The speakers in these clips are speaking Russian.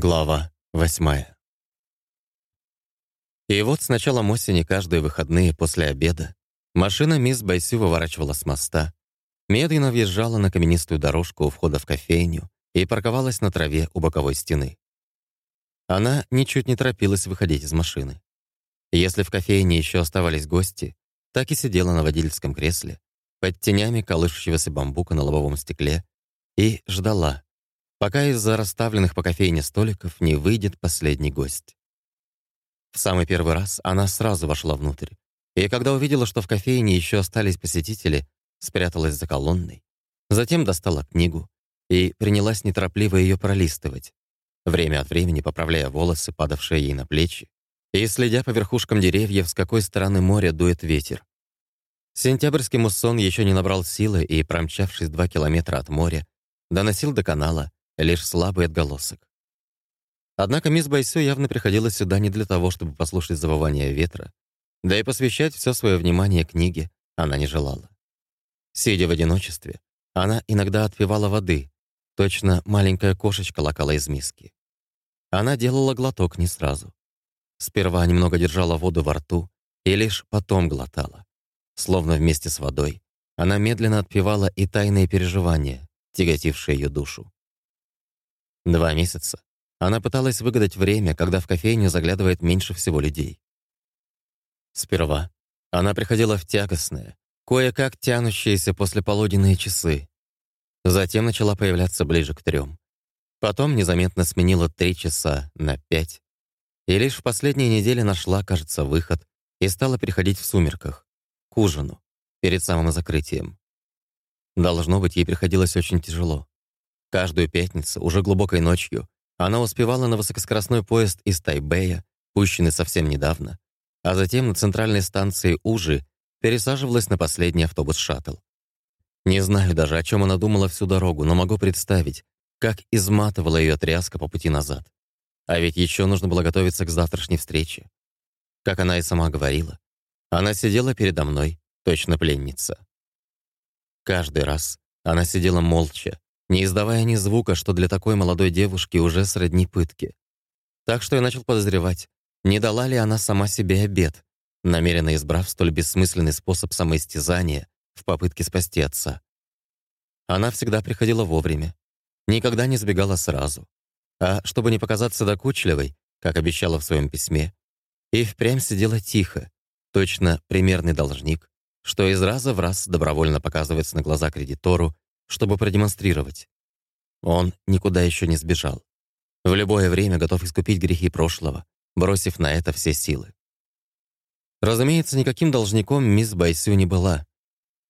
Глава восьмая. И вот с началом осени каждые выходные после обеда машина мисс Байсю выворачивала с моста, медленно въезжала на каменистую дорожку у входа в кофейню и парковалась на траве у боковой стены. Она ничуть не торопилась выходить из машины. Если в кофейне еще оставались гости, так и сидела на водительском кресле, под тенями колышущегося бамбука на лобовом стекле, и ждала, пока из-за расставленных по кофейне столиков не выйдет последний гость. В самый первый раз она сразу вошла внутрь, и когда увидела, что в кофейне еще остались посетители, спряталась за колонной, затем достала книгу и принялась неторопливо ее пролистывать, время от времени поправляя волосы, падавшие ей на плечи, и следя по верхушкам деревьев, с какой стороны моря дует ветер. Сентябрьский муссон еще не набрал силы и, промчавшись два километра от моря, доносил до канала, лишь слабый отголосок. Однако мисс Байсю явно приходила сюда не для того, чтобы послушать завывание ветра, да и посвящать все свое внимание книге она не желала. Сидя в одиночестве, она иногда отпивала воды, точно маленькая кошечка лакала из миски. Она делала глоток не сразу. Сперва немного держала воду во рту и лишь потом глотала. Словно вместе с водой, она медленно отпивала и тайные переживания, тяготившие ее душу. Два месяца. Она пыталась выгадать время, когда в кофейню заглядывает меньше всего людей. Сперва она приходила в тягостные, кое-как тянущиеся после полуденные часы. Затем начала появляться ближе к трем. Потом незаметно сменила три часа на пять. И лишь в последние недели нашла, кажется, выход и стала переходить в сумерках, к ужину, перед самым закрытием. Должно быть, ей приходилось очень тяжело. Каждую пятницу, уже глубокой ночью, она успевала на высокоскоростной поезд из Тайбэя, пущенный совсем недавно, а затем на центральной станции Ужи пересаживалась на последний автобус-шаттл. Не знаю даже, о чем она думала всю дорогу, но могу представить, как изматывала ее тряска по пути назад. А ведь еще нужно было готовиться к завтрашней встрече. Как она и сама говорила, она сидела передо мной, точно пленница. Каждый раз она сидела молча, не издавая ни звука, что для такой молодой девушки уже сродни пытки. Так что я начал подозревать, не дала ли она сама себе обед, намеренно избрав столь бессмысленный способ самоистязания в попытке спасти отца. Она всегда приходила вовремя, никогда не сбегала сразу, а, чтобы не показаться докучливой, как обещала в своем письме, и впрямь сидела тихо, точно примерный должник, что из раза в раз добровольно показывается на глаза кредитору чтобы продемонстрировать. Он никуда еще не сбежал. В любое время готов искупить грехи прошлого, бросив на это все силы. Разумеется, никаким должником мисс Байсю не была.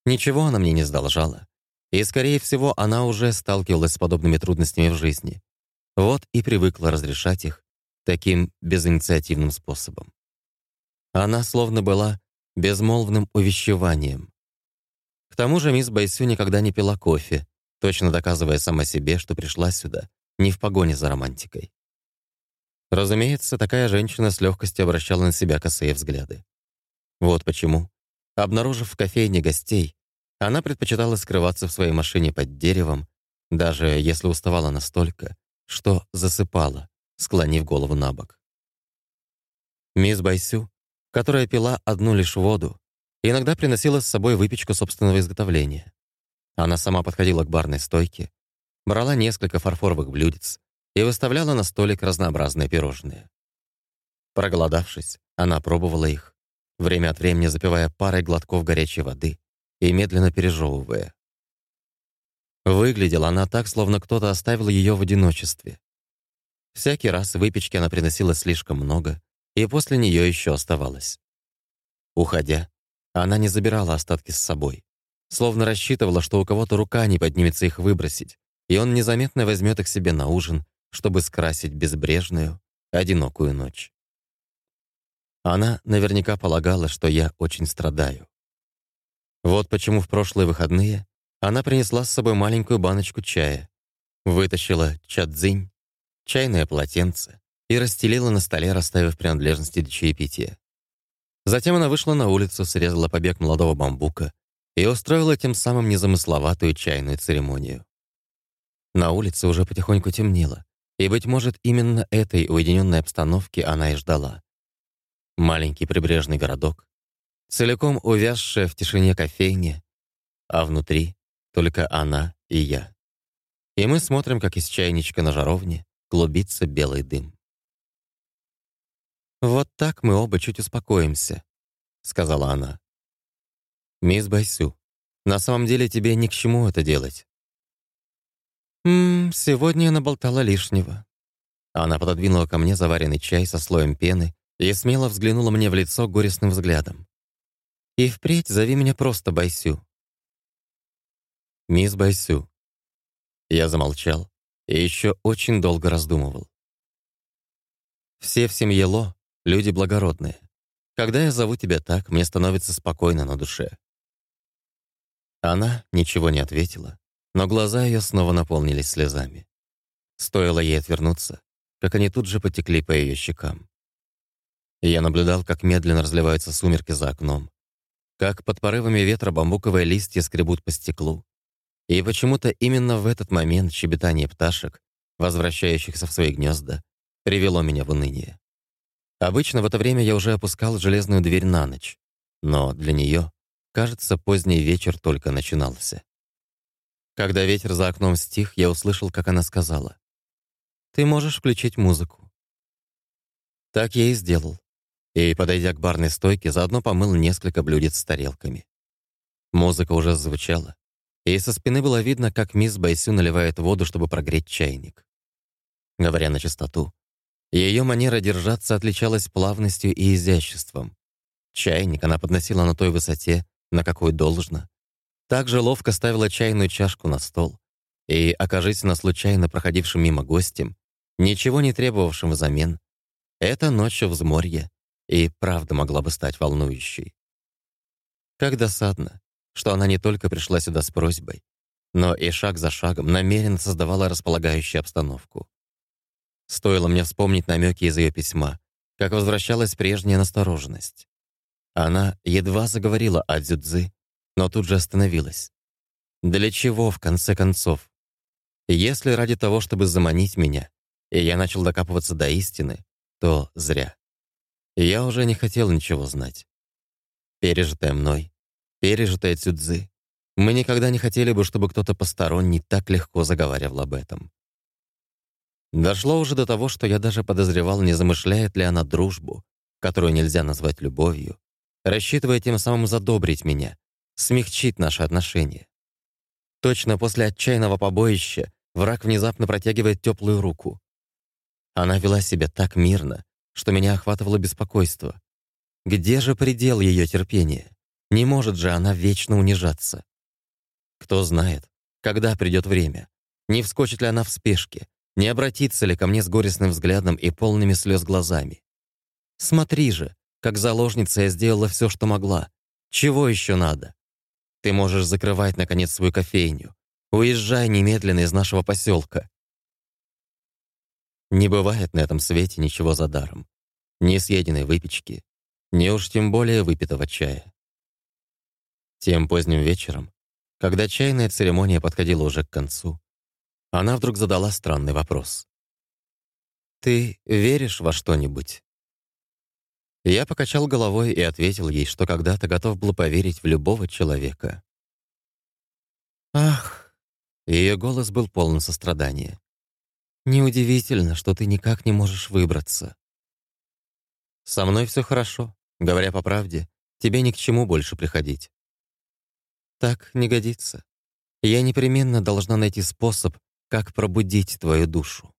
Ничего она мне не сдолжала. И, скорее всего, она уже сталкивалась с подобными трудностями в жизни. Вот и привыкла разрешать их таким безинициативным способом. Она словно была безмолвным увещеванием, тому же мисс Байсю никогда не пила кофе, точно доказывая сама себе, что пришла сюда не в погоне за романтикой. Разумеется, такая женщина с легкостью обращала на себя косые взгляды. Вот почему, обнаружив в кофейне гостей, она предпочитала скрываться в своей машине под деревом, даже если уставала настолько, что засыпала, склонив голову на бок. Мисс Байсю, которая пила одну лишь воду, иногда приносила с собой выпечку собственного изготовления. Она сама подходила к барной стойке, брала несколько фарфоровых блюдец и выставляла на столик разнообразные пирожные. Проголодавшись, она пробовала их, время от времени запивая парой глотков горячей воды и медленно пережевывая. Выглядела она так, словно кто-то оставил ее в одиночестве. Всякий раз выпечки она приносила слишком много, и после нее еще оставалось. Уходя, она не забирала остатки с собой. Словно рассчитывала, что у кого-то рука не поднимется их выбросить, и он незаметно возьмет их себе на ужин, чтобы скрасить безбрежную, одинокую ночь. Она наверняка полагала, что я очень страдаю. Вот почему в прошлые выходные она принесла с собой маленькую баночку чая, вытащила чадзинь, чайное полотенце и расстелила на столе, расставив принадлежности для чаепития. Затем она вышла на улицу, срезала побег молодого бамбука и устроила тем самым незамысловатую чайную церемонию. На улице уже потихоньку темнело, И, быть может, именно этой уединенной обстановки она и ждала. Маленький прибрежный городок, целиком увязшая в тишине кофейня, а внутри только она и я. И мы смотрим, как из чайничка на жаровне клубится белый дым. «Вот так мы оба чуть успокоимся», — сказала она. «Мисс Байсю, на самом деле тебе ни к чему это делать». «Ммм, сегодня я наболтала лишнего». Она пододвинула ко мне заваренный чай со слоем пены и смело взглянула мне в лицо горестным взглядом. «И впредь зови меня просто Байсю». «Мисс Байсю». Я замолчал и еще очень долго раздумывал. Все в семье Ло — люди благородные. Когда я зову тебя так, мне становится спокойно на душе. Она ничего не ответила, но глаза ее снова наполнились слезами. Стоило ей отвернуться, как они тут же потекли по ее щекам. Я наблюдал, как медленно разливаются сумерки за окном, как под порывами ветра бамбуковые листья скребут по стеклу, и почему-то именно в этот момент щебетание пташек, возвращающихся в свои гнезда, привело меня в уныние. Обычно в это время я уже опускал железную дверь на ночь, но для нее, кажется, поздний вечер только начинался. Когда ветер за окном стих, я услышал, как она сказала. «Ты можешь включить музыку». Так я и сделал. И, подойдя к барной стойке, заодно помыл несколько блюдец с тарелками. Музыка уже звучала, и со спины было видно, как мисс Байсю наливает воду, чтобы прогреть чайник. Говоря на чистоту, ее манера держаться отличалась плавностью и изяществом. Чайник она подносила на той высоте, на какой должно. Также ловко ставила чайную чашку на стол. И, окажись на случайно проходившим мимо гостем, ничего не требовавшим взамен, эта ночь в взморье и правда могла бы стать волнующей. Как досадно, что она не только пришла сюда с просьбой, но и шаг за шагом намеренно создавала располагающую обстановку. Стоило мне вспомнить намеки из ее письма, как возвращалась прежняя настороженность. Она едва заговорила о дзюдзы, но тут же остановилась. Для чего, в конце концов? Если ради того, чтобы заманить меня, и я начал докапываться до истины, то зря. Я уже не хотел ничего знать. Пережитое мной пережитая Цюдзы. Мы никогда не хотели бы, чтобы кто-то посторонний так легко заговаривал об этом. Дошло уже до того, что я даже подозревал, не замышляет ли она дружбу, которую нельзя назвать любовью, рассчитывая тем самым задобрить меня, смягчить наши отношения. Точно после отчаянного побоища враг внезапно протягивает теплую руку. Она вела себя так мирно, что меня охватывало беспокойство. Где же предел ее терпения? Не может же она вечно унижаться. Кто знает, когда придет время, не вскочит ли она в спешке, не обратится ли ко мне с горестным взглядом и полными слез глазами. Смотри же, как заложница я сделала все, что могла. Чего еще надо? Ты можешь закрывать, наконец, свою кофейню. Уезжай немедленно из нашего поселка. Не бывает на этом свете ничего за даром. Ни съеденной выпечки, ни уж тем более выпитого чая. Тем поздним вечером, когда чайная церемония подходила уже к концу, она вдруг задала странный вопрос. «Ты веришь во что-нибудь?» Я покачал головой и ответил ей, что когда-то готов был поверить в любого человека. «Ах!» Ее голос был полон сострадания. «Неудивительно, что ты никак не можешь выбраться. Со мной все хорошо. Говоря по правде, тебе ни к чему больше приходить. Так не годится. Я непременно должна найти способ, как пробудить твою душу.